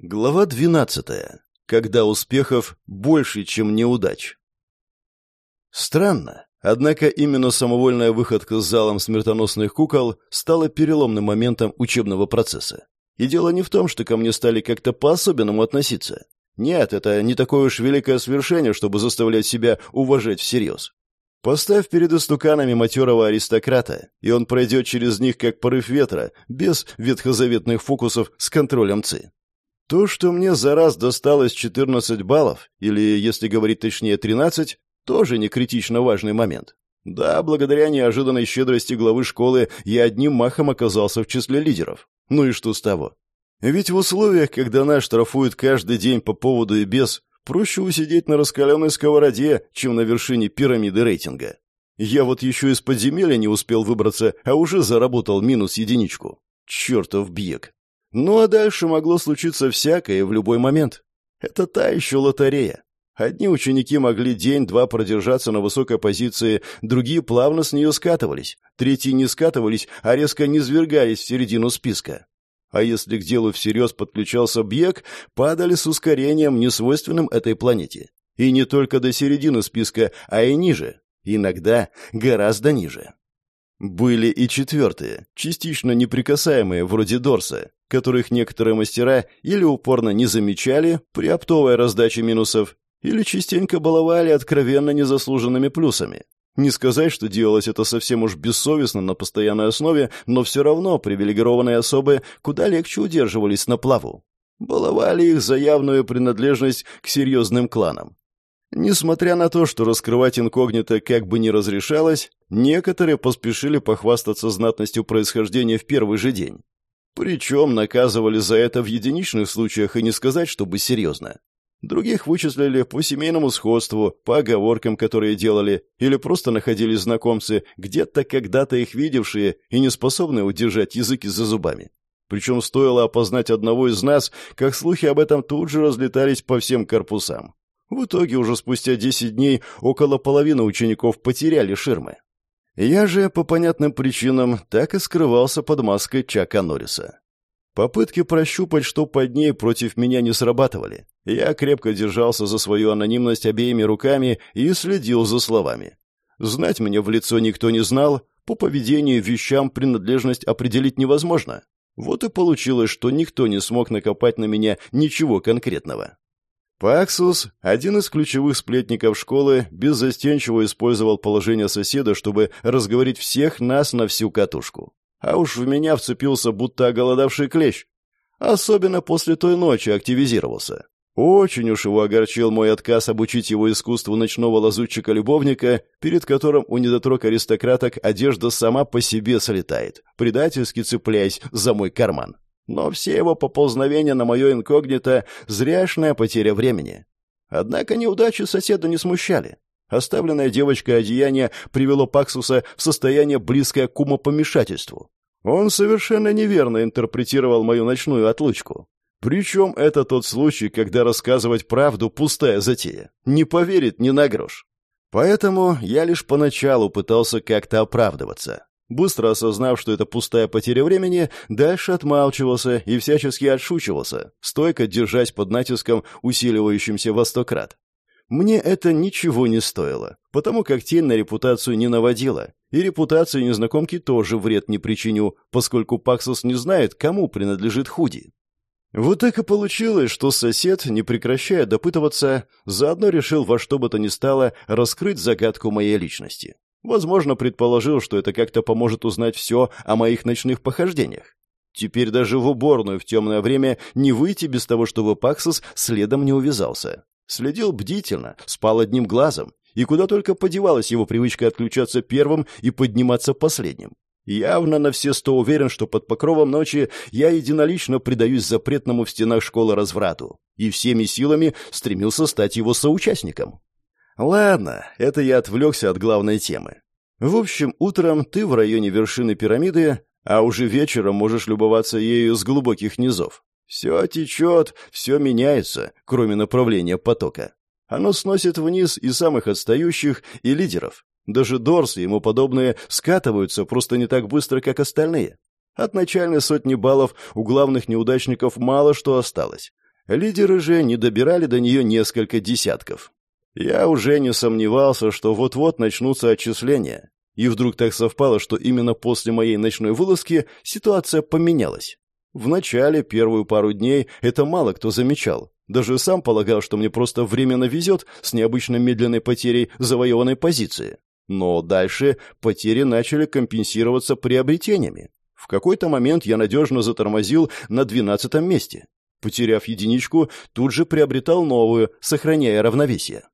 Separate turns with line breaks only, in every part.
Глава 12. Когда успехов больше, чем неудач. Странно, однако именно самовольная выходка с залом смертоносных кукол стала переломным моментом учебного процесса. И дело не в том, что ко мне стали как-то по-особенному относиться. Нет, это не такое уж великое свершение, чтобы заставлять себя уважать всерьез. Поставь перед истуканами матерого аристократа, и он пройдет через них как порыв ветра, без ветхозаветных фокусов с контролем ЦИ. То, что мне за раз досталось 14 баллов, или, если говорить точнее, 13, тоже не критично важный момент. Да, благодаря неожиданной щедрости главы школы я одним махом оказался в числе лидеров. Ну и что с того? Ведь в условиях, когда нас штрафуют каждый день по поводу и без, проще усидеть на раскаленной сковороде, чем на вершине пирамиды рейтинга. Я вот еще из подземелья не успел выбраться, а уже заработал минус единичку. Чертов бьек. Ну а дальше могло случиться всякое в любой момент. Это та еще лотерея. Одни ученики могли день-два продержаться на высокой позиции, другие плавно с нее скатывались, третьи не скатывались, а резко низвергались в середину списка. А если к делу всерьез подключался Бьек, падали с ускорением, несвойственным этой планете. И не только до середины списка, а и ниже. Иногда гораздо ниже. Были и четвертые, частично неприкасаемые, вроде Дорса, которых некоторые мастера или упорно не замечали при оптовой раздаче минусов, или частенько баловали откровенно незаслуженными плюсами. Не сказать, что делалось это совсем уж бессовестно на постоянной основе, но все равно привилегированные особы куда легче удерживались на плаву. Баловали их за явную принадлежность к серьезным кланам. Несмотря на то, что раскрывать инкогнито как бы не разрешалось, некоторые поспешили похвастаться знатностью происхождения в первый же день. Причем наказывали за это в единичных случаях и не сказать, чтобы серьезно. Других вычислили по семейному сходству, по оговоркам, которые делали, или просто находили знакомцы, где-то когда-то их видевшие и не способные удержать языки за зубами. Причем стоило опознать одного из нас, как слухи об этом тут же разлетались по всем корпусам. В итоге уже спустя 10 дней около половины учеников потеряли ширмы. Я же, по понятным причинам, так и скрывался под маской Чака Норриса. Попытки прощупать, что под ней, против меня не срабатывали. Я крепко держался за свою анонимность обеими руками и следил за словами. Знать меня в лицо никто не знал, по поведению вещам принадлежность определить невозможно. Вот и получилось, что никто не смог накопать на меня ничего конкретного. Паксус, один из ключевых сплетников школы, беззастенчиво использовал положение соседа, чтобы разговорить всех нас на всю катушку. А уж в меня вцепился будто оголодавший клещ. Особенно после той ночи активизировался. Очень уж его огорчил мой отказ обучить его искусству ночного лазутчика-любовника, перед которым у недотрог-аристократок одежда сама по себе слетает, предательски цепляясь за мой карман. Но все его поползновения на мое инкогнито — зряшная потеря времени. Однако неудачи соседа не смущали. Оставленное девочкой одеяние привело Паксуса в состояние, близкое к умопомешательству. Он совершенно неверно интерпретировал мою ночную отлучку. Причем это тот случай, когда рассказывать правду — пустая затея. Не поверит ни на грош. Поэтому я лишь поначалу пытался как-то оправдываться. Быстро осознав, что это пустая потеря времени, дальше отмалчивался и всячески отшучивался, стойко держась под натиском, усиливающимся во сто крат. Мне это ничего не стоило, потому как тень на репутацию не наводила, и репутации незнакомки тоже вред не причиню, поскольку Паксус не знает, кому принадлежит худи. Вот так и получилось, что сосед, не прекращая допытываться, заодно решил во что бы то ни стало раскрыть загадку моей личности. Возможно, предположил, что это как-то поможет узнать все о моих ночных похождениях. Теперь даже в уборную в темное время не выйти без того, чтобы Паксос следом не увязался. Следил бдительно, спал одним глазом, и куда только подевалась его привычка отключаться первым и подниматься последним. Явно на все сто уверен, что под покровом ночи я единолично предаюсь запретному в стенах школы разврату и всеми силами стремился стать его соучастником. Ладно, это я отвлекся от главной темы. В общем, утром ты в районе вершины пирамиды, а уже вечером можешь любоваться ею с глубоких низов. Все течет, все меняется, кроме направления потока. Оно сносит вниз и самых отстающих, и лидеров. Даже Дорс и ему подобные скатываются просто не так быстро, как остальные. От начальной сотни баллов у главных неудачников мало что осталось. Лидеры же не добирали до нее несколько десятков. Я уже не сомневался, что вот-вот начнутся отчисления. И вдруг так совпало, что именно после моей ночной вылазки ситуация поменялась. В начале, первую пару дней, это мало кто замечал. Даже сам полагал, что мне просто временно везет с необычно медленной потерей завоеванной позиции. Но дальше потери начали компенсироваться приобретениями. В какой-то момент я надежно затормозил на двенадцатом месте. Потеряв единичку, тут же приобретал новую, сохраняя равновесие.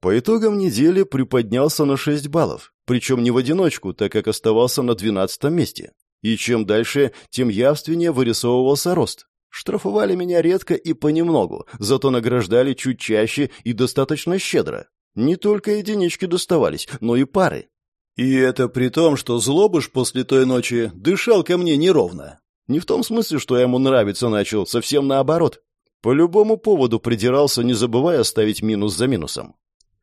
По итогам недели приподнялся на 6 баллов, причем не в одиночку, так как оставался на 12 месте. И чем дальше, тем явственнее вырисовывался рост. Штрафовали меня редко и понемногу, зато награждали чуть чаще и достаточно щедро. Не только единички доставались, но и пары. И это при том, что злобыш после той ночи дышал ко мне неровно. Не в том смысле, что я ему нравиться начал, совсем наоборот. По любому поводу придирался, не забывая ставить минус за минусом.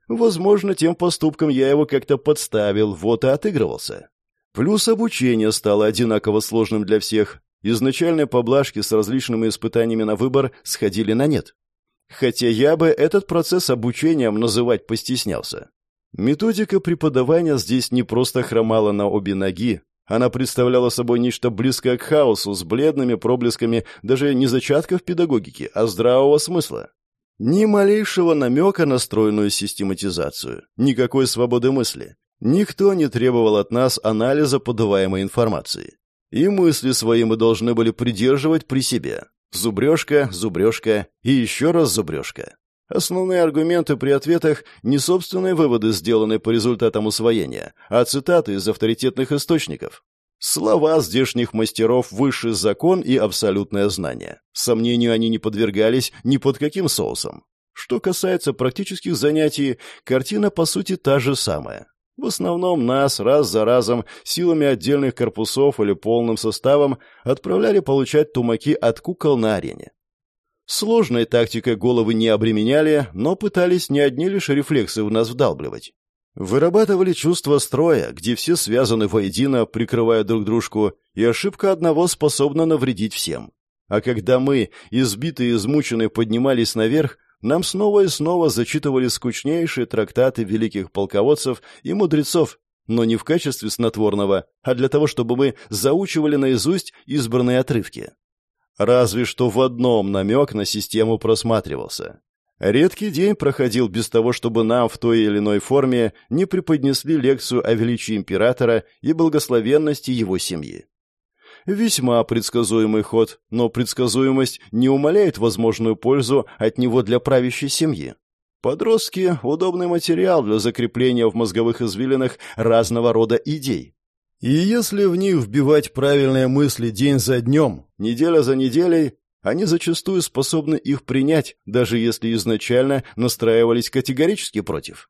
Возможно, тем поступком я его как-то подставил, вот и отыгрывался. Плюс обучение стало одинаково сложным для всех. Изначальные поблажки с различными испытаниями на выбор сходили на нет. Хотя я бы этот процесс обучением называть постеснялся. Методика преподавания здесь не просто хромала на обе ноги, она представляла собой нечто близкое к хаосу, с бледными проблесками даже не зачатков педагогики, а здравого смысла. Ни малейшего намека на стройную систематизацию, никакой свободы мысли. Никто не требовал от нас анализа подаваемой информации. И мысли свои мы должны были придерживать при себе. Зубрежка, зубрежка и еще раз зубрежка. Основные аргументы при ответах не собственные выводы, сделанные по результатам усвоения, а цитаты из авторитетных источников. Слова здешних мастеров – высший закон и абсолютное знание. Сомнению они не подвергались ни под каким соусом. Что касается практических занятий, картина по сути та же самая. В основном нас раз за разом силами отдельных корпусов или полным составом отправляли получать тумаки от кукол на арене. Сложной тактикой головы не обременяли, но пытались не одни лишь рефлексы в нас вдалбливать. Вырабатывали чувство строя, где все связаны воедино, прикрывая друг дружку, и ошибка одного способна навредить всем. А когда мы, избитые и измученные, поднимались наверх, нам снова и снова зачитывали скучнейшие трактаты великих полководцев и мудрецов, но не в качестве снотворного, а для того, чтобы мы заучивали наизусть избранные отрывки. Разве что в одном намек на систему просматривался. Редкий день проходил без того, чтобы нам в той или иной форме не преподнесли лекцию о величии императора и благословенности его семьи. Весьма предсказуемый ход, но предсказуемость не умаляет возможную пользу от него для правящей семьи. Подростки – удобный материал для закрепления в мозговых извилинах разного рода идей. И если в них вбивать правильные мысли день за днем, неделя за неделей, они зачастую способны их принять, даже если изначально настраивались категорически против.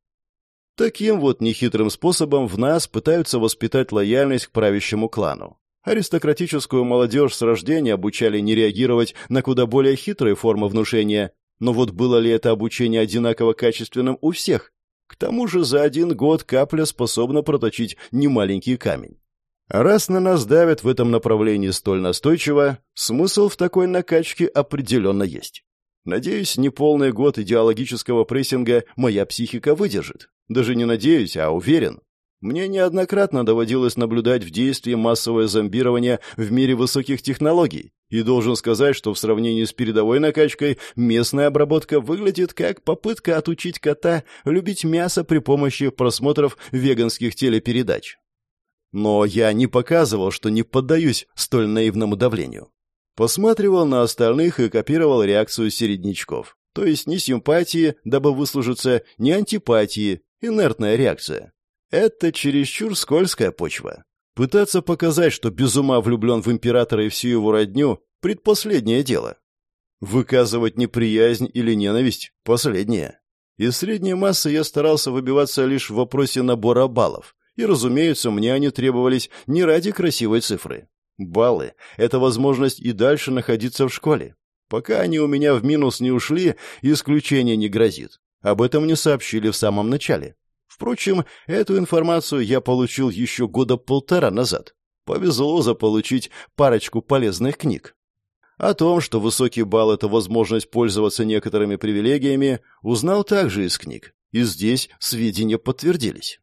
Таким вот нехитрым способом в нас пытаются воспитать лояльность к правящему клану. Аристократическую молодежь с рождения обучали не реагировать на куда более хитрые формы внушения, но вот было ли это обучение одинаково качественным у всех? К тому же за один год капля способна проточить немаленький камень. Раз на нас давят в этом направлении столь настойчиво, смысл в такой накачке определенно есть. Надеюсь, неполный год идеологического прессинга моя психика выдержит. Даже не надеюсь, а уверен. Мне неоднократно доводилось наблюдать в действии массовое зомбирование в мире высоких технологий, и должен сказать, что в сравнении с передовой накачкой местная обработка выглядит как попытка отучить кота любить мясо при помощи просмотров веганских телепередач. Но я не показывал, что не поддаюсь столь наивному давлению. Посматривал на остальных и копировал реакцию середнячков. То есть ни симпатии, дабы выслужиться, ни антипатии, инертная реакция. Это чересчур скользкая почва. Пытаться показать, что без ума влюблен в императора и всю его родню – предпоследнее дело. Выказывать неприязнь или ненависть – последнее. Из средней массы я старался выбиваться лишь в вопросе набора баллов. И, разумеется, мне они требовались не ради красивой цифры. Баллы — это возможность и дальше находиться в школе. Пока они у меня в минус не ушли, исключение не грозит. Об этом мне сообщили в самом начале. Впрочем, эту информацию я получил еще года полтора назад. Повезло заполучить парочку полезных книг. О том, что высокий балл — это возможность пользоваться некоторыми привилегиями, узнал также из книг, и здесь сведения подтвердились.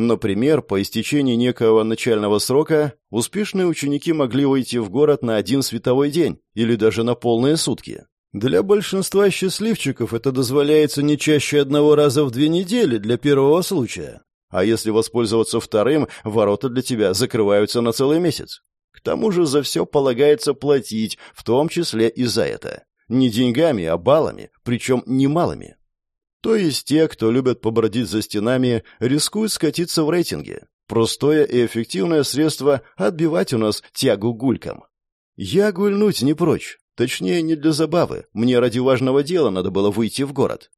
Например, по истечении некого начального срока успешные ученики могли уйти в город на один световой день или даже на полные сутки. Для большинства счастливчиков это дозволяется не чаще одного раза в две недели для первого случая. А если воспользоваться вторым, ворота для тебя закрываются на целый месяц. К тому же за все полагается платить, в том числе и за это. Не деньгами, а баллами, причем немалыми. То есть те, кто любят побродить за стенами, рискуют скатиться в рейтинге. Простое и эффективное средство отбивать у нас тягу гулькам. Я гульнуть не прочь. Точнее, не для забавы. Мне ради важного дела надо было выйти в город.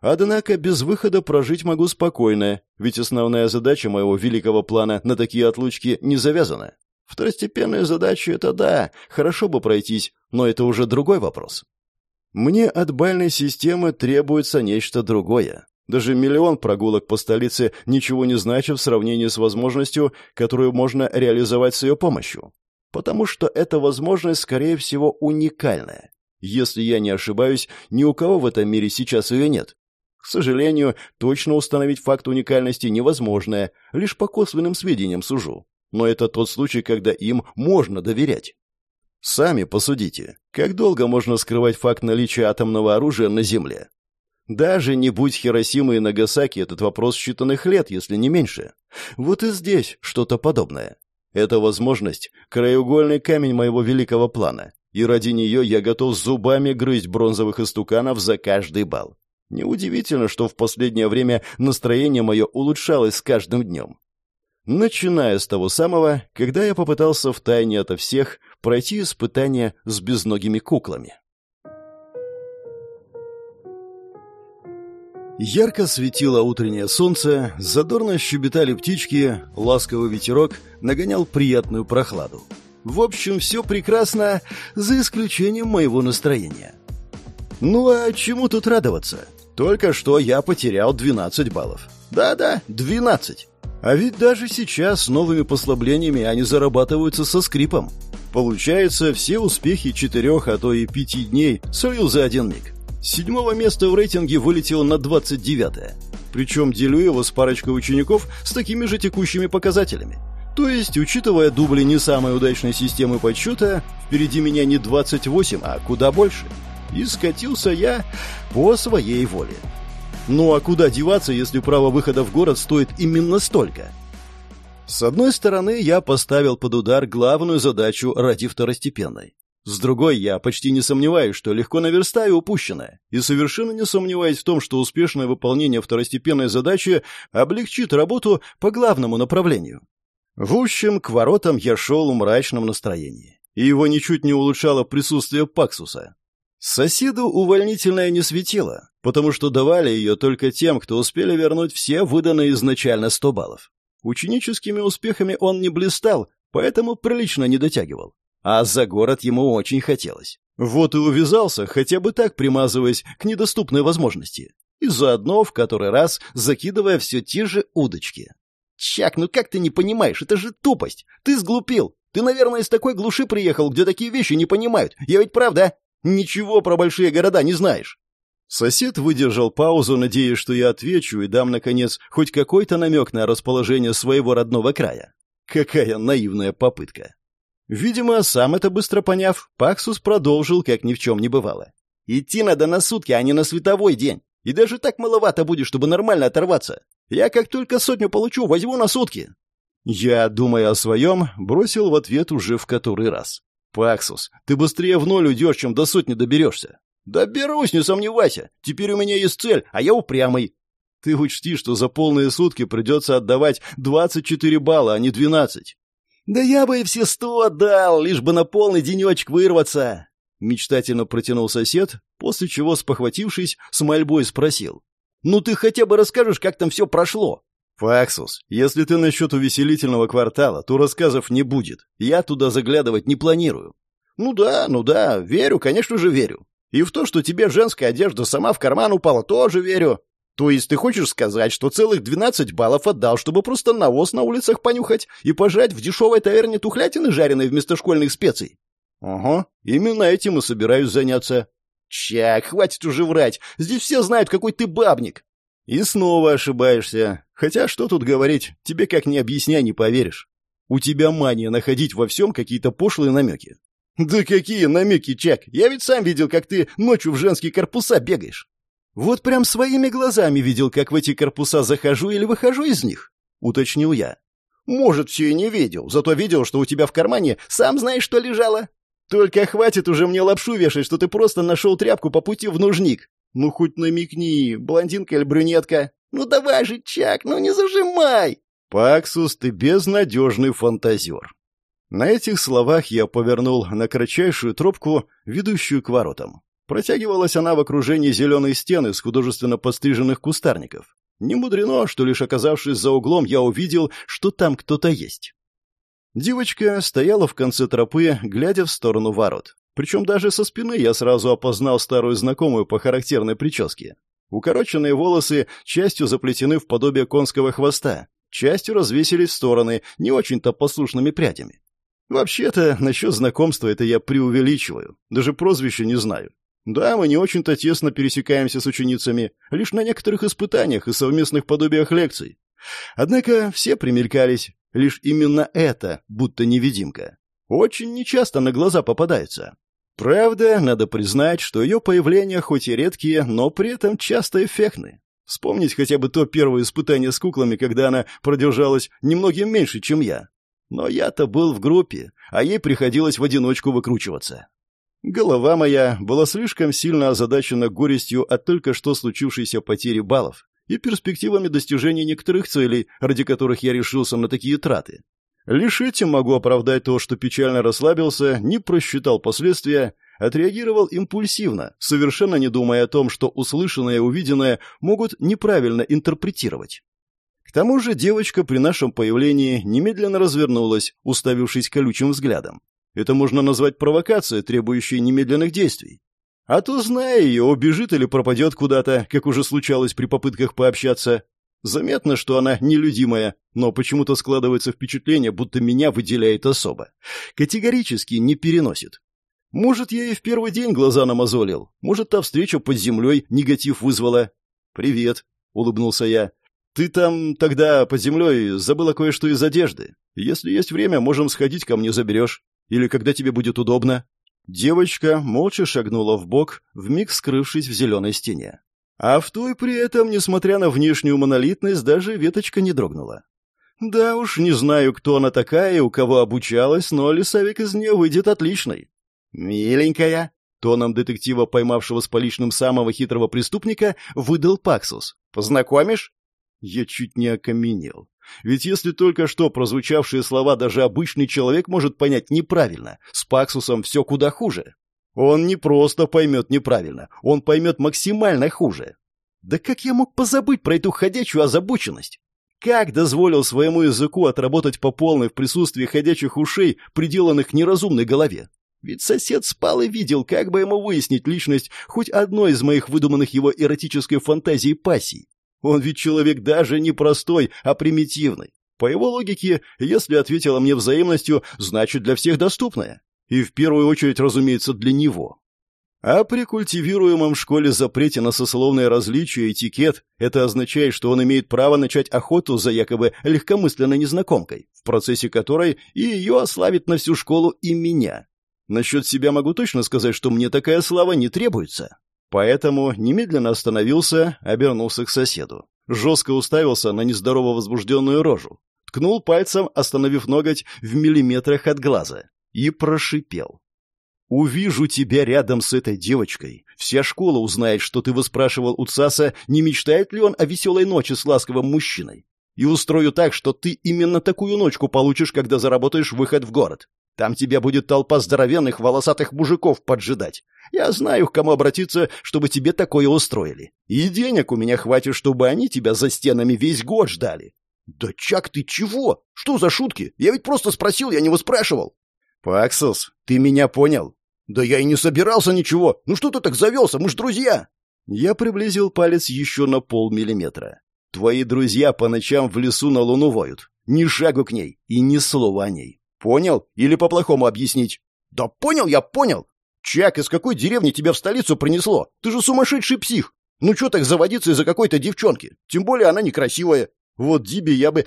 Однако без выхода прожить могу спокойно, ведь основная задача моего великого плана на такие отлучки не завязана. Второстепенные задачи — это да, хорошо бы пройтись, но это уже другой вопрос. Мне от бальной системы требуется нечто другое. Даже миллион прогулок по столице ничего не значит в сравнении с возможностью, которую можно реализовать с ее помощью. Потому что эта возможность, скорее всего, уникальная. Если я не ошибаюсь, ни у кого в этом мире сейчас ее нет. К сожалению, точно установить факт уникальности невозможно, лишь по косвенным сведениям сужу. Но это тот случай, когда им можно доверять. Сами посудите, как долго можно скрывать факт наличия атомного оружия на Земле? Даже не будь Хиросимы и Нагасаки, этот вопрос считанных лет, если не меньше. Вот и здесь что-то подобное. Это возможность — краеугольный камень моего великого плана, и ради нее я готов зубами грызть бронзовых истуканов за каждый бал. Неудивительно, что в последнее время настроение мое улучшалось с каждым днем. Начиная с того самого, когда я попытался втайне ото всех пройти испытание с безногими куклами. Ярко светило утреннее солнце, задорно щебетали птички, ласковый ветерок нагонял приятную прохладу. В общем, все прекрасно, за исключением моего настроения. Ну а чему тут радоваться? Только что я потерял 12 баллов. Да-да, 12. А ведь даже сейчас с новыми послаблениями они зарабатываются со скрипом. Получается, все успехи четырех, а то и пяти дней слил за один миг. С седьмого места в рейтинге вылетел на 29-е. Причем делю его с парочкой учеников с такими же текущими показателями. То есть, учитывая дубли не самой удачной системы подсчета, впереди меня не 28, а куда больше. И скатился я по своей воле. Ну а куда деваться, если право выхода в город стоит именно столько? С одной стороны, я поставил под удар главную задачу ради второстепенной. С другой, я почти не сомневаюсь, что легко наверстаю упущенное, и совершенно не сомневаюсь в том, что успешное выполнение второстепенной задачи облегчит работу по главному направлению. В общем, к воротам я шел в мрачном настроении, и его ничуть не улучшало присутствие Паксуса. Соседу увольнительное не светило, потому что давали ее только тем, кто успели вернуть все выданные изначально 100 баллов. Ученическими успехами он не блистал, поэтому прилично не дотягивал. А за город ему очень хотелось. Вот и увязался, хотя бы так примазываясь к недоступной возможности. И заодно в который раз закидывая все те же удочки. «Чак, ну как ты не понимаешь? Это же тупость! Ты сглупил! Ты, наверное, из такой глуши приехал, где такие вещи не понимают. Я ведь правда? Ничего про большие города не знаешь!» Сосед выдержал паузу, надеясь, что я отвечу и дам, наконец, хоть какой-то намек на расположение своего родного края. Какая наивная попытка. Видимо, сам это быстро поняв, Паксус продолжил, как ни в чем не бывало. «Идти надо на сутки, а не на световой день. И даже так маловато будет, чтобы нормально оторваться. Я как только сотню получу, возьму на сутки». Я, думая о своем, бросил в ответ уже в который раз. «Паксус, ты быстрее в ноль уйдешь, чем до сотни доберешься». «Доберусь, не сомневайся. Теперь у меня есть цель, а я упрямый». «Ты учти, что за полные сутки придется отдавать 24 балла, а не 12. «Да я бы и все сто отдал, лишь бы на полный денечек вырваться!» Мечтательно протянул сосед, после чего, спохватившись, с мольбой спросил. «Ну ты хотя бы расскажешь, как там все прошло?» «Факсус, если ты насчет увеселительного квартала, то рассказов не будет. Я туда заглядывать не планирую». «Ну да, ну да, верю, конечно же верю. И в то, что тебе женская одежда сама в карман упала, тоже верю. То есть ты хочешь сказать, что целых 12 баллов отдал, чтобы просто навоз на улицах понюхать и пожать в дешевой таверне тухлятины, жареной вместо школьных специй? Ага, именно этим и собираюсь заняться. Чак, хватит уже врать. Здесь все знают, какой ты бабник. И снова ошибаешься. Хотя что тут говорить, тебе как ни объясняй, не поверишь. У тебя мания находить во всем какие-то пошлые намеки. Да какие намеки, Чак? Я ведь сам видел, как ты ночью в женские корпуса бегаешь. Вот прям своими глазами видел, как в эти корпуса захожу или выхожу из них, уточнил я. Может, все и не видел, зато видел, что у тебя в кармане сам знаешь, что лежало. Только хватит уже мне лапшу вешать, что ты просто нашел тряпку по пути в нужник. Ну, хоть намекни, блондинка или брюнетка. Ну, давай же, Чак, ну не зажимай. Паксус, ты безнадежный фантазер. На этих словах я повернул на кратчайшую тропку, ведущую к воротам. Протягивалась она в окружении зеленой стены с художественно постриженных кустарников. Не мудрено, что лишь оказавшись за углом, я увидел, что там кто-то есть. Девочка стояла в конце тропы, глядя в сторону ворот. Причем даже со спины я сразу опознал старую знакомую по характерной прическе. Укороченные волосы частью заплетены в подобие конского хвоста, частью развесились в стороны не очень-то послушными прядями. Вообще-то, насчет знакомства это я преувеличиваю. Даже прозвища не знаю. Да, мы не очень-то тесно пересекаемся с ученицами, лишь на некоторых испытаниях и совместных подобиях лекций. Однако все примелькались, лишь именно это, будто невидимка. Очень нечасто на глаза попадается. Правда, надо признать, что ее появления хоть и редкие, но при этом часто эффектны. Вспомнить хотя бы то первое испытание с куклами, когда она продержалась немногим меньше, чем я. Но я-то был в группе, а ей приходилось в одиночку выкручиваться. Голова моя была слишком сильно озадачена горестью от только что случившейся потери баллов и перспективами достижения некоторых целей, ради которых я решился на такие траты. Лишь этим могу оправдать то, что печально расслабился, не просчитал последствия, отреагировал импульсивно, совершенно не думая о том, что услышанное и увиденное могут неправильно интерпретировать. К тому же девочка при нашем появлении немедленно развернулась, уставившись колючим взглядом. Это можно назвать провокацией, требующей немедленных действий. А то, зная ее, убежит или пропадет куда-то, как уже случалось при попытках пообщаться. Заметно, что она нелюдимая, но почему-то складывается впечатление, будто меня выделяет особо. Категорически не переносит. Может, я и в первый день глаза намазолил. Может, та встреча под землей негатив вызвала. «Привет», — улыбнулся я. «Ты там тогда под землей забыла кое-что из одежды. Если есть время, можем сходить ко мне заберешь». Или когда тебе будет удобно?» Девочка молча шагнула в бок, вмиг скрывшись в зеленой стене. А в той при этом, несмотря на внешнюю монолитность, даже веточка не дрогнула. Да уж, не знаю, кто она такая и у кого обучалась, но лесовик из нее выйдет отличный. «Миленькая», — тоном детектива, поймавшего с поличным самого хитрого преступника, выдал Паксус. «Познакомишь?» Я чуть не окаменел. Ведь если только что прозвучавшие слова даже обычный человек может понять неправильно, с Паксусом все куда хуже. Он не просто поймет неправильно, он поймет максимально хуже. Да как я мог позабыть про эту ходячую озабоченность? Как дозволил своему языку отработать по полной в присутствии ходячих ушей, приделанных неразумной голове? Ведь сосед спал и видел, как бы ему выяснить личность хоть одной из моих выдуманных его эротической фантазии пассий. Он ведь человек даже не простой, а примитивный. По его логике, если ответила мне взаимностью, значит для всех доступная. И в первую очередь, разумеется, для него. А при культивируемом школе запрете на сословные различия и этикет это означает, что он имеет право начать охоту за якобы легкомысленной незнакомкой, в процессе которой и ее ославит на всю школу и меня. Насчет себя могу точно сказать, что мне такая слава не требуется. Поэтому немедленно остановился, обернулся к соседу. Жестко уставился на нездорово возбужденную рожу. Ткнул пальцем, остановив ноготь в миллиметрах от глаза. И прошипел. «Увижу тебя рядом с этой девочкой. Вся школа узнает, что ты выспрашивал у Цаса, не мечтает ли он о веселой ночи с ласковым мужчиной. И устрою так, что ты именно такую ночку получишь, когда заработаешь выход в город. Там тебя будет толпа здоровенных волосатых мужиков поджидать. Я знаю, к кому обратиться, чтобы тебе такое устроили. И денег у меня хватит, чтобы они тебя за стенами весь год ждали. Да Чак, ты чего? Что за шутки? Я ведь просто спросил, я не выспрашивал. Паксус, ты меня понял? Да я и не собирался ничего. Ну что ты так завелся? Мы ж друзья. Я приблизил палец еще на полмиллиметра. Твои друзья по ночам в лесу на луну воют. Ни шагу к ней и ни слова о ней. Понял? Или по-плохому объяснить?
Да понял я, понял. Чак, из какой деревни тебя в столицу принесло? Ты же сумасшедший псих. Ну что так заводиться из-за какой-то девчонки? Тем более она некрасивая. Вот Диби я бы...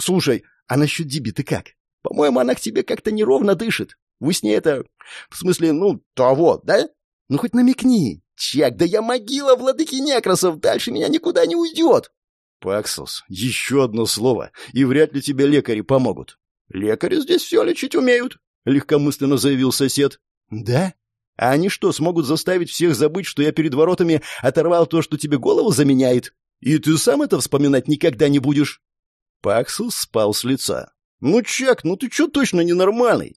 Слушай, а насчет Диби ты как? По-моему, она к тебе как-то неровно дышит. Вы с ней это... В смысле, ну, того, да? Ну хоть намекни. Чак, да я могила владыки некрасов, дальше меня никуда не уйдет.
Паксус, еще одно слово, и вряд ли тебе лекари помогут.
Лекари здесь все лечить умеют, легкомысленно заявил сосед.
Да? А они что, смогут заставить всех забыть, что я перед воротами оторвал то, что тебе голову заменяет? И ты сам это вспоминать никогда не будешь? Паксус спал с лица.
Ну, Чак, ну ты что точно ненормальный?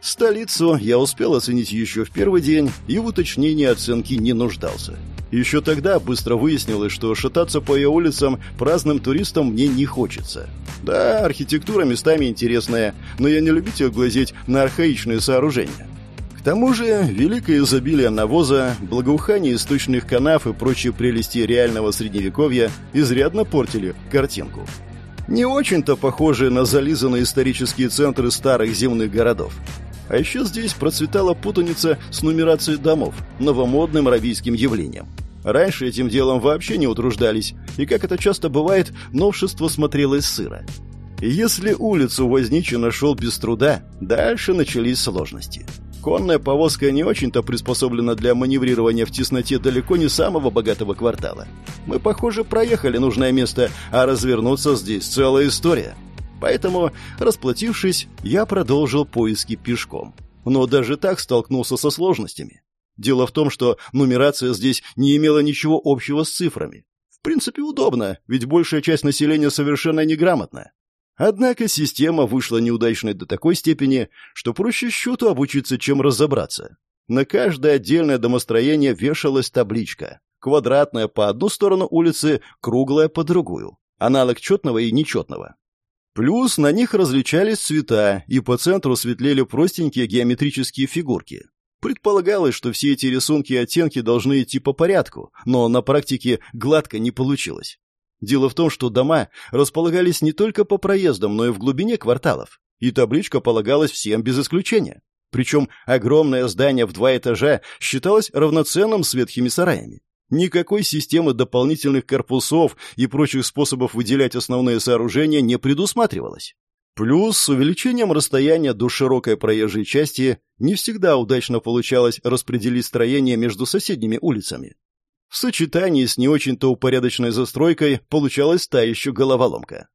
Столицу я успел оценить еще в первый день и в уточнении оценки не нуждался. Еще тогда быстро выяснилось, что шататься по ее улицам праздным туристам мне не хочется. Да, архитектура местами интересная, но я не любитель глазеть на архаичные сооружения. К тому же, великое изобилие навоза, благоухание источных канав и прочие прелести реального средневековья изрядно портили картинку. Не очень-то похожие на зализанные исторические центры старых земных городов. А еще здесь процветала путаница с нумерацией домов, новомодным равийским явлением. Раньше этим делом вообще не утруждались, и, как это часто бывает, новшество смотрелось сыро. Если улицу Возничий нашел без труда, дальше начались сложности. Конная повозка не очень-то приспособлена для маневрирования в тесноте далеко не самого богатого квартала. Мы, похоже, проехали нужное место, а развернуться здесь целая история. Поэтому, расплатившись, я продолжил поиски пешком. Но даже так столкнулся со сложностями. Дело в том, что нумерация здесь не имела ничего общего с цифрами. В принципе, удобно, ведь большая часть населения совершенно неграмотна. Однако система вышла неудачной до такой степени, что проще счету обучиться, чем разобраться. На каждое отдельное домостроение вешалась табличка. Квадратная по одну сторону улицы, круглая по другую. Аналог четного и нечетного. Плюс на них различались цвета, и по центру светлели простенькие геометрические фигурки. Предполагалось, что все эти рисунки и оттенки должны идти по порядку, но на практике гладко не получилось. Дело в том, что дома располагались не только по проездам, но и в глубине кварталов, и табличка полагалась всем без исключения. Причем огромное здание в два этажа считалось равноценным с ветхими сараями. Никакой системы дополнительных корпусов и прочих способов выделять основные сооружения не предусматривалось. Плюс с увеличением расстояния до широкой проезжей части не всегда удачно получалось распределить строение между соседними улицами. В сочетании с не очень-то упорядоченной застройкой получалась та еще головоломка.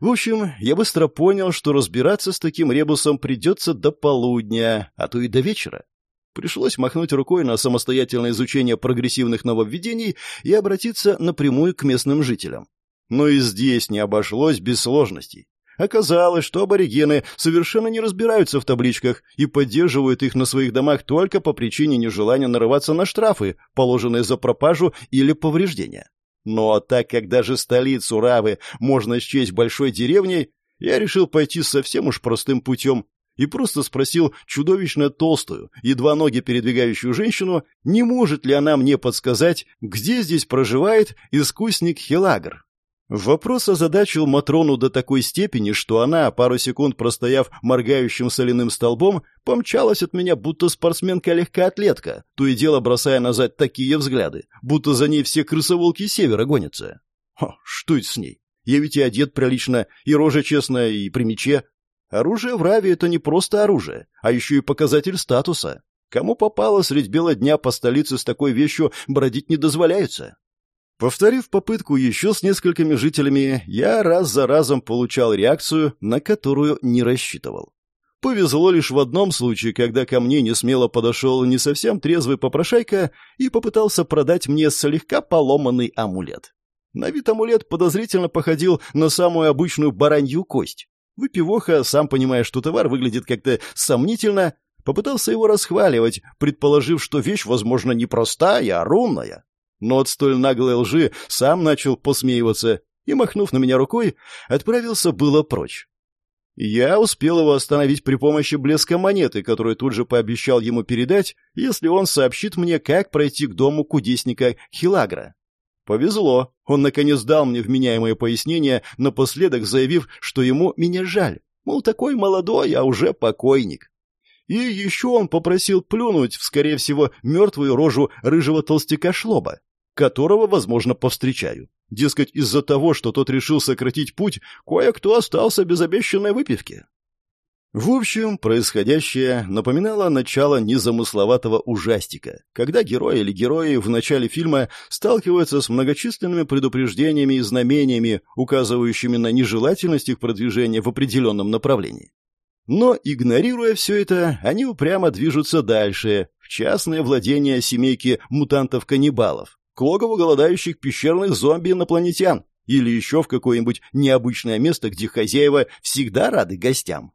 В общем, я быстро понял, что разбираться с таким ребусом придется до полудня, а то и до вечера. Пришлось махнуть рукой на самостоятельное изучение прогрессивных нововведений и обратиться напрямую к местным жителям. Но и здесь не обошлось без сложностей. Оказалось, что аборигены совершенно не разбираются в табличках и поддерживают их на своих домах только по причине нежелания нарываться на штрафы, положенные за пропажу или повреждения. Но так как даже столицу Равы можно счесть большой деревней, я решил пойти совсем уж простым путем и просто спросил чудовищно толстую, едва ноги передвигающую женщину, не может ли она мне подсказать, где здесь проживает искусник Хелагр. Вопрос озадачил Матрону до такой степени, что она, пару секунд простояв моргающим соляным столбом, помчалась от меня, будто спортсменка-легкоатлетка, то и дело бросая назад такие взгляды, будто за ней все крысоволки севера гонятся. Ха, что это с ней? Я ведь и одет прилично, и рожа честная, и при мече. Оружие в Раве — это не просто оружие, а еще и показатель статуса. Кому попало средь бела дня по столице с такой вещью бродить не дозволяется. Повторив попытку еще с несколькими жителями, я раз за разом получал реакцию, на которую не рассчитывал. Повезло лишь в одном случае, когда ко мне несмело подошел не совсем трезвый попрошайка и попытался продать мне слегка поломанный амулет. На вид амулет подозрительно походил на самую обычную баранью кость. Выпивоха, сам понимая, что товар выглядит как-то сомнительно, попытался его расхваливать, предположив, что вещь, возможно, не простая, а рунная. Но от столь наглой лжи сам начал посмеиваться и, махнув на меня рукой, отправился было прочь. Я успел его остановить при помощи блеска монеты, которую тут же пообещал ему передать, если он сообщит мне, как пройти к дому кудесника Хилагра. Повезло. Он, наконец, дал мне вменяемое пояснение, напоследок заявив, что ему меня жаль.
Мол, такой молодой, а уже покойник. И еще он попросил плюнуть в, скорее всего, мертвую рожу рыжего толстяка Шлоба, которого, возможно, повстречаю. Дескать, из-за того, что тот решил сократить путь, кое-кто остался без обещанной выпивки. В общем, происходящее напоминало начало незамысловатого ужастика, когда герой или герои в начале фильма сталкиваются с многочисленными предупреждениями и знамениями, указывающими на нежелательность их продвижения в определенном направлении. Но, игнорируя все это, они упрямо движутся дальше, в частное владение семейки мутантов-каннибалов, к логову голодающих пещерных зомби-инопланетян или еще в какое-нибудь необычное место, где хозяева всегда рады гостям.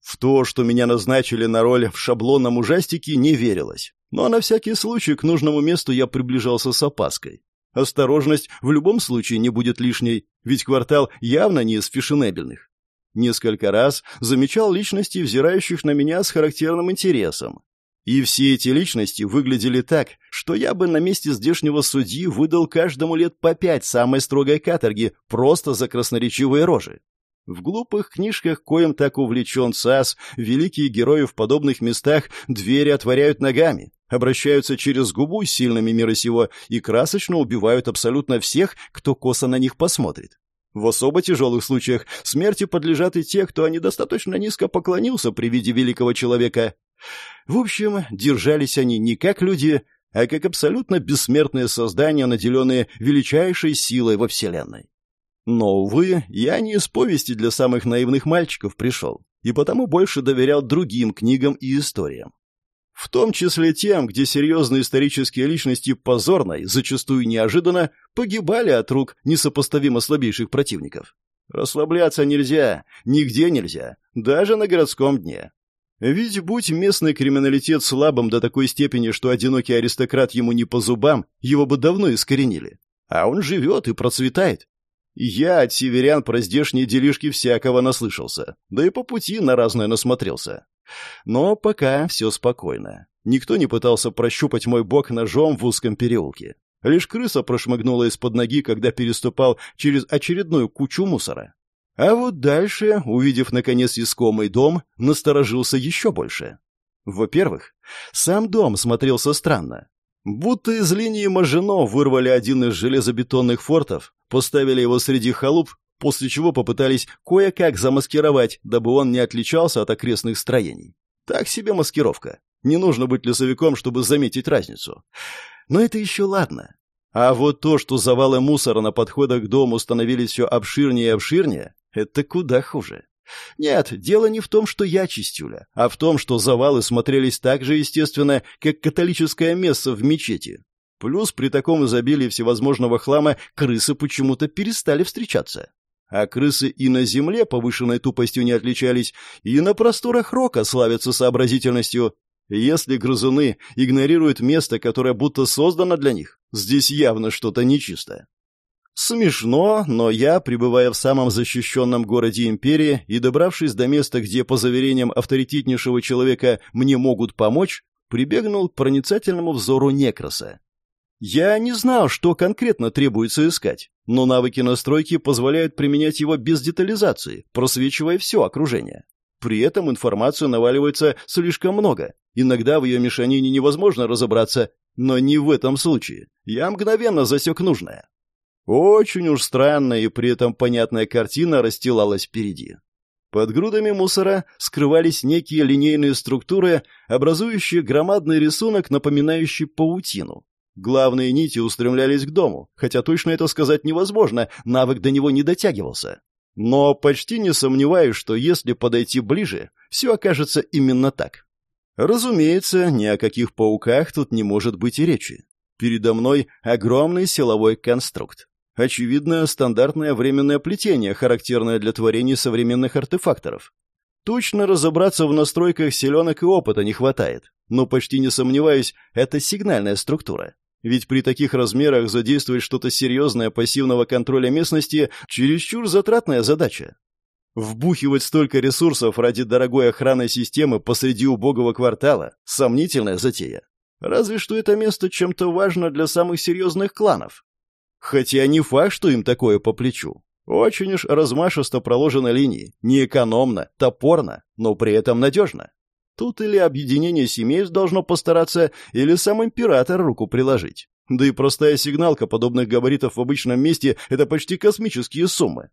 В то, что меня назначили на роль в шаблонном ужастике, не верилось. Но на всякий случай к нужному месту я приближался с опаской. Осторожность в любом случае не будет лишней, ведь квартал явно не из фешенебельных. Несколько раз замечал личности, взирающих на меня с характерным интересом. И все эти личности выглядели так, что я бы на месте здешнего судьи выдал каждому лет по пять самой строгой каторги просто за красноречивые рожи. В глупых книжках, коим так увлечен САС, великие герои в подобных местах двери отворяют ногами, обращаются через губу сильными мира сего и красочно убивают абсолютно всех, кто косо на них посмотрит. В особо тяжелых случаях смерти подлежат и те, кто недостаточно низко поклонился при виде великого человека. В общем, держались они не как люди, а как абсолютно бессмертные создания, наделенные величайшей силой во Вселенной. Но, увы, я не из повести для самых наивных мальчиков пришел, и потому больше доверял другим книгам и историям. В том числе тем, где серьезные исторические личности позорно и зачастую неожиданно погибали от рук несопоставимо слабейших противников. Расслабляться нельзя, нигде нельзя, даже на городском дне. Ведь будь местный криминалитет слабым до такой степени, что одинокий аристократ ему не по зубам, его бы давно искоренили. А он живет и процветает. Я от северян про здешние делишки всякого наслышался, да и по пути на разное насмотрелся. Но пока все спокойно. Никто не пытался прощупать мой бок ножом в узком переулке. Лишь крыса прошмыгнула из-под ноги, когда переступал через очередную кучу мусора. А вот дальше, увидев, наконец, искомый дом, насторожился еще больше. Во-первых, сам дом смотрелся странно. Будто из линии Мажино вырвали один из железобетонных фортов, поставили его среди халуп, после чего попытались кое-как замаскировать, дабы он не отличался от окрестных строений. Так себе маскировка. Не нужно быть лесовиком, чтобы заметить разницу. Но это еще ладно. А вот то, что завалы мусора на подходах к дому становились все обширнее и обширнее, это куда хуже. Нет, дело не в том, что я чистюля, а в том, что завалы смотрелись так же естественно, как католическое место в мечети. Плюс при таком изобилии всевозможного хлама крысы почему-то перестали встречаться. А крысы и на земле повышенной тупостью не отличались, и на просторах рока славятся сообразительностью. Если грызуны игнорируют место, которое будто создано для них, здесь явно что-то нечисто. Смешно, но я, пребывая в самом защищенном городе империи и добравшись до места, где, по заверениям авторитетнейшего человека, мне могут помочь, прибегнул к проницательному взору Некроса. Я не знал, что конкретно требуется искать, но навыки настройки позволяют применять его без детализации, просвечивая все окружение. При этом информацию наваливается слишком много. Иногда в ее мешанине невозможно разобраться, но не в этом случае. Я мгновенно засек нужное. Очень уж странная и при этом понятная картина расстилалась впереди. Под грудами мусора скрывались некие линейные структуры, образующие громадный рисунок, напоминающий паутину. Главные нити устремлялись к дому, хотя точно это сказать невозможно, навык до него не дотягивался. Но почти не сомневаюсь, что если подойти ближе, все окажется именно так. Разумеется, ни о каких пауках тут не может быть и речи. Передо мной огромный силовой конструкт. Очевидно, стандартное временное плетение, характерное для творений современных артефакторов. Точно разобраться в настройках селенок и опыта не хватает, но почти не сомневаюсь, это сигнальная структура. Ведь при таких размерах задействовать что-то серьезное пассивного контроля местности – чересчур затратная задача. Вбухивать столько ресурсов ради дорогой охранной системы посреди убогого квартала – сомнительная затея. Разве что это место чем-то важно для самых серьезных кланов. Хотя не факт, что им такое по плечу.
Очень уж размашисто проложена линии, неэкономно, топорно, но при этом надежно. Тут или объединение семейств должно постараться, или сам император руку приложить. Да и простая сигналка подобных габаритов в обычном месте – это почти космические суммы.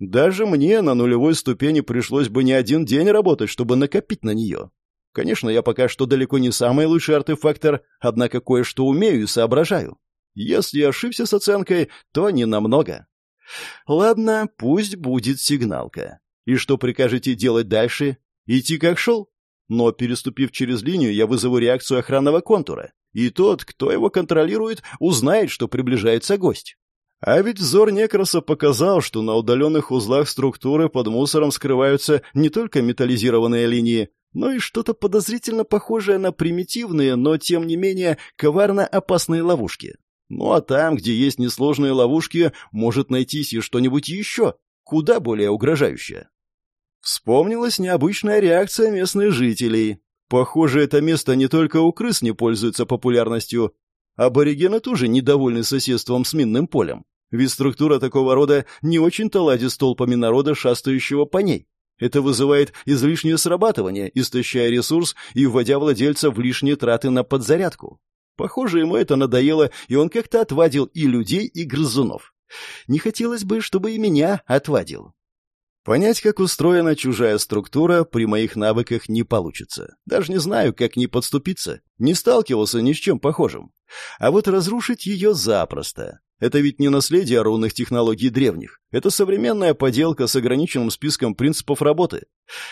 Даже мне на нулевой ступени пришлось бы не один день работать, чтобы накопить на нее. Конечно, я пока что далеко не самый лучший артефактор, однако кое-что умею и соображаю. Если ошибся с оценкой, то не намного. Ладно, пусть будет сигналка. И что прикажете делать дальше? Идти как шел? Но, переступив через линию, я вызову реакцию охранного контура. И тот, кто его контролирует, узнает, что приближается гость. А ведь взор Некроса показал, что на удаленных узлах структуры под мусором скрываются не только металлизированные линии, но и что-то подозрительно похожее на примитивные, но тем не менее коварно опасные ловушки. Ну а там, где есть несложные ловушки, может найтись и что-нибудь еще, куда более угрожающее. Вспомнилась необычная реакция местных жителей. Похоже, это место не только у крыс не пользуется популярностью. Аборигены тоже недовольны соседством с минным полем. Ведь структура такого рода не очень-то ладит с толпами народа, шастающего по ней. Это вызывает излишнее срабатывание, истощая ресурс и вводя владельца в лишние траты на подзарядку. Похоже, ему это надоело, и он как-то отвадил и людей, и грызунов. Не хотелось бы, чтобы и меня отвадил. Понять, как устроена чужая структура, при моих навыках не получится. Даже не знаю, как к ней подступиться. Не сталкивался ни с чем похожим. А вот разрушить ее запросто. Это ведь не наследие рунных технологий древних. Это современная поделка с ограниченным списком принципов работы.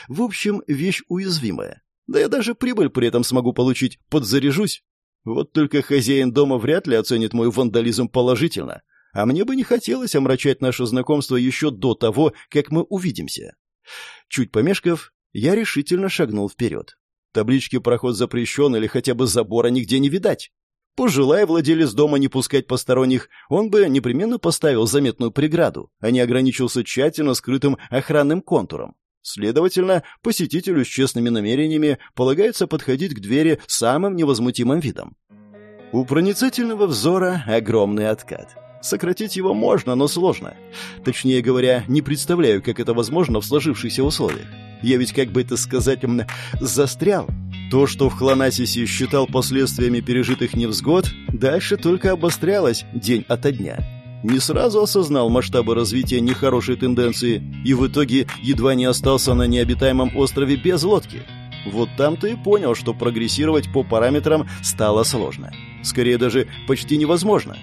В общем, вещь уязвимая. Да я даже прибыль при этом смогу получить, подзаряжусь. Вот только хозяин дома вряд ли оценит мой вандализм положительно. А мне бы не хотелось омрачать наше знакомство еще до того, как мы увидимся. Чуть помешков, я решительно шагнул вперед. Таблички «Проход запрещен» или хотя бы забора нигде не видать. Пожелая владелец дома не пускать посторонних, он бы непременно поставил заметную преграду, а не ограничился тщательно скрытым охранным контуром. Следовательно, посетителю с честными намерениями полагается подходить к двери самым невозмутимым видом. У проницательного взора огромный откат. Сократить его можно, но сложно. Точнее говоря, не представляю, как это возможно в сложившихся условиях. Я ведь, как бы это сказать, застрял. То, что в Хлонасисе считал последствиями пережитых невзгод, дальше только обострялось день ото дня. Не сразу осознал масштабы развития нехорошей тенденции и в итоге едва не остался на необитаемом острове без лодки. Вот там-то и понял, что прогрессировать по параметрам стало сложно. Скорее даже почти невозможно.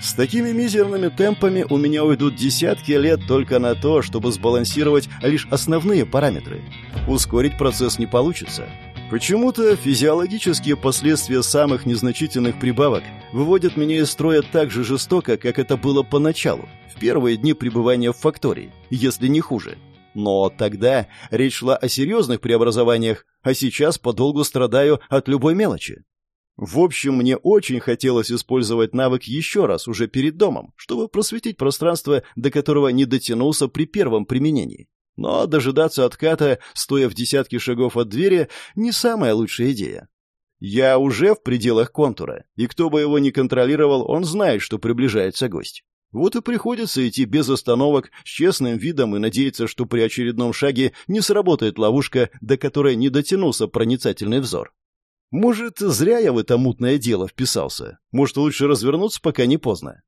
С такими мизерными темпами у меня уйдут десятки лет только на то, чтобы сбалансировать лишь основные параметры. Ускорить процесс не получится. Почему-то физиологические последствия самых незначительных прибавок выводят меня из строя так же жестоко, как это было поначалу, в первые дни пребывания в фактории, если не хуже. Но тогда речь шла о серьезных преобразованиях, а сейчас подолгу страдаю от любой мелочи. В общем, мне очень хотелось использовать навык еще раз, уже перед домом, чтобы просветить пространство, до которого не дотянулся при первом применении. Но дожидаться отката, стоя в десятке шагов от двери, не самая лучшая идея. Я уже в пределах контура, и кто бы его ни контролировал, он знает, что приближается гость. Вот и приходится идти без остановок, с честным видом и надеяться, что при очередном шаге не сработает ловушка, до которой не дотянулся проницательный взор. Может, зря я в это мутное дело вписался. Может, лучше развернуться, пока не поздно.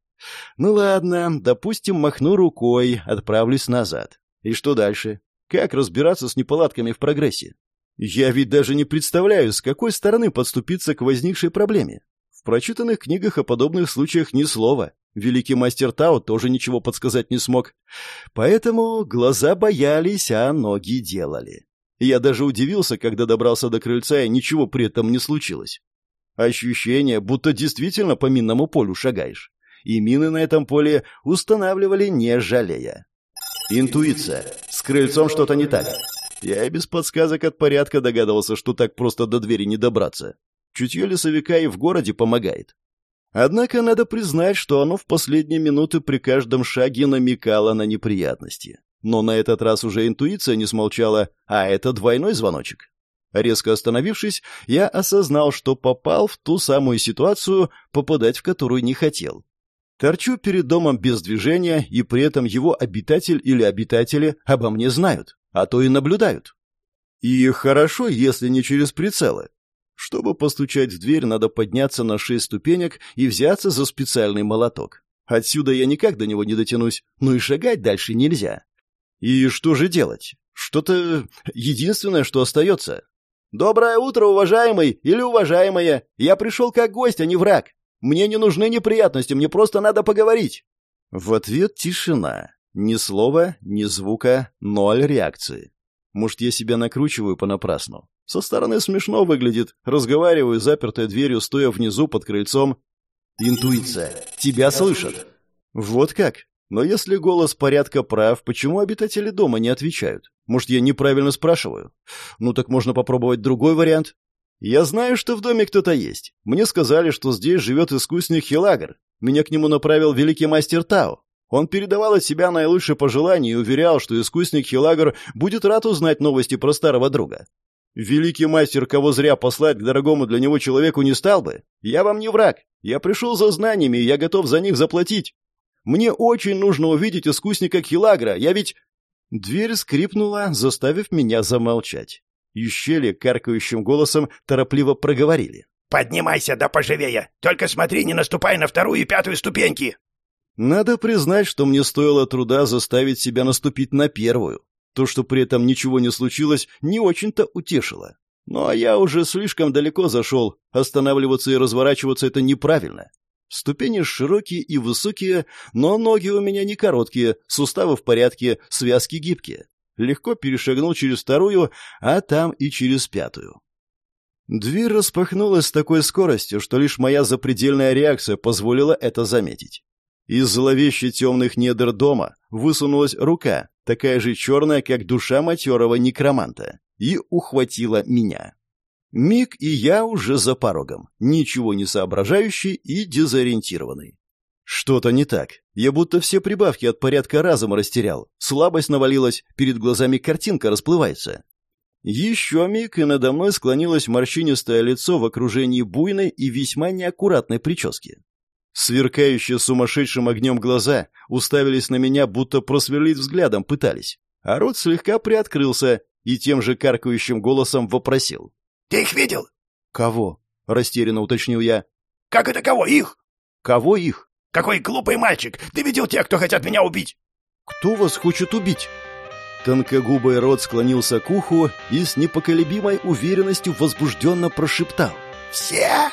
Ну ладно, допустим, махну рукой, отправлюсь назад. И что дальше? Как разбираться с неполадками в прогрессе? Я ведь даже не представляю, с какой стороны подступиться к возникшей проблеме. В прочитанных книгах о подобных случаях ни слова. Великий мастер Тао тоже ничего подсказать не смог. Поэтому глаза боялись, а ноги делали. Я даже удивился, когда добрался до крыльца, и ничего при этом не случилось. Ощущение, будто действительно по минному полю шагаешь. И мины на этом поле устанавливали не жалея. Интуиция. С крыльцом что-то не так. Я и без подсказок от порядка догадывался, что так просто до двери не добраться. Чутье лесовика и в городе помогает. Однако надо признать, что оно в последние минуты при каждом шаге намекало на неприятности. Но на этот раз уже интуиция не смолчала, а это двойной звоночек. Резко остановившись, я осознал, что попал в ту самую ситуацию, попадать в которую не хотел. Торчу перед домом без движения, и при этом его обитатель или обитатели обо мне знают, а то и наблюдают. И хорошо, если не через прицелы. Чтобы постучать в дверь, надо подняться на шесть ступенек и взяться за специальный молоток. Отсюда я никак до него не дотянусь, но и шагать дальше нельзя. И что же делать? Что-то единственное, что остается. «Доброе утро, уважаемый или уважаемая! Я пришел как гость, а не враг. Мне не нужны неприятности, мне просто надо поговорить». В ответ тишина. Ни слова, ни звука, ноль реакции. Может, я себя накручиваю понапрасну. Со стороны смешно выглядит. Разговариваю, запертой дверью, стоя внизу под крыльцом. Интуиция. Тебя слышат. Вот как? Но если голос порядка прав, почему обитатели дома не отвечают? Может, я неправильно спрашиваю? Ну так можно попробовать другой вариант. Я знаю, что в доме кто-то есть. Мне сказали, что здесь живет искусник Хилагр. Меня к нему направил великий мастер Тао. Он передавал от себя наилучшие пожелания и уверял, что искусник Хилагр будет рад узнать новости про старого друга. Великий мастер, кого зря послать к дорогому для него человеку не стал бы. Я вам не враг. Я пришел за знаниями, и я готов за них заплатить. Мне очень нужно увидеть искусника Хилагра. Я ведь...» Дверь скрипнула, заставив меня замолчать. Из щели каркающим голосом торопливо проговорили.
«Поднимайся да поживее! Только смотри, не наступай на вторую и пятую ступеньки!»
Надо признать, что мне стоило труда заставить себя наступить на первую. То, что при этом ничего не случилось, не очень-то утешило. Ну а я уже слишком далеко зашел. Останавливаться и разворачиваться — это неправильно. Ступени широкие и высокие, но ноги у меня не короткие, суставы в порядке, связки гибкие. Легко перешагнул через вторую, а там и через пятую. Дверь распахнулась с такой скоростью, что лишь моя запредельная реакция позволила это заметить. Из зловеще темных недр дома высунулась рука, такая же черная, как душа матерого некроманта, и ухватила меня. Миг, и я уже за порогом, ничего не соображающий и дезориентированный. Что-то не так. Я будто все прибавки от порядка разума растерял. Слабость навалилась, перед глазами картинка расплывается. Еще миг, и надо мной склонилось морщинистое лицо в окружении буйной и весьма неаккуратной прически. Сверкающие сумасшедшим огнем глаза уставились на меня, будто просверлить взглядом пытались. А рот слегка приоткрылся и тем же каркающим голосом вопросил.
Ты их видел?
Кого? Растерянно уточнил я.
Как это кого? Их?
Кого их?
Какой глупый мальчик! Ты видел тех, кто хотят меня убить?
Кто вас хочет убить? Тонкогубый рот склонился к уху и с непоколебимой уверенностью возбужденно прошептал.
«Все!»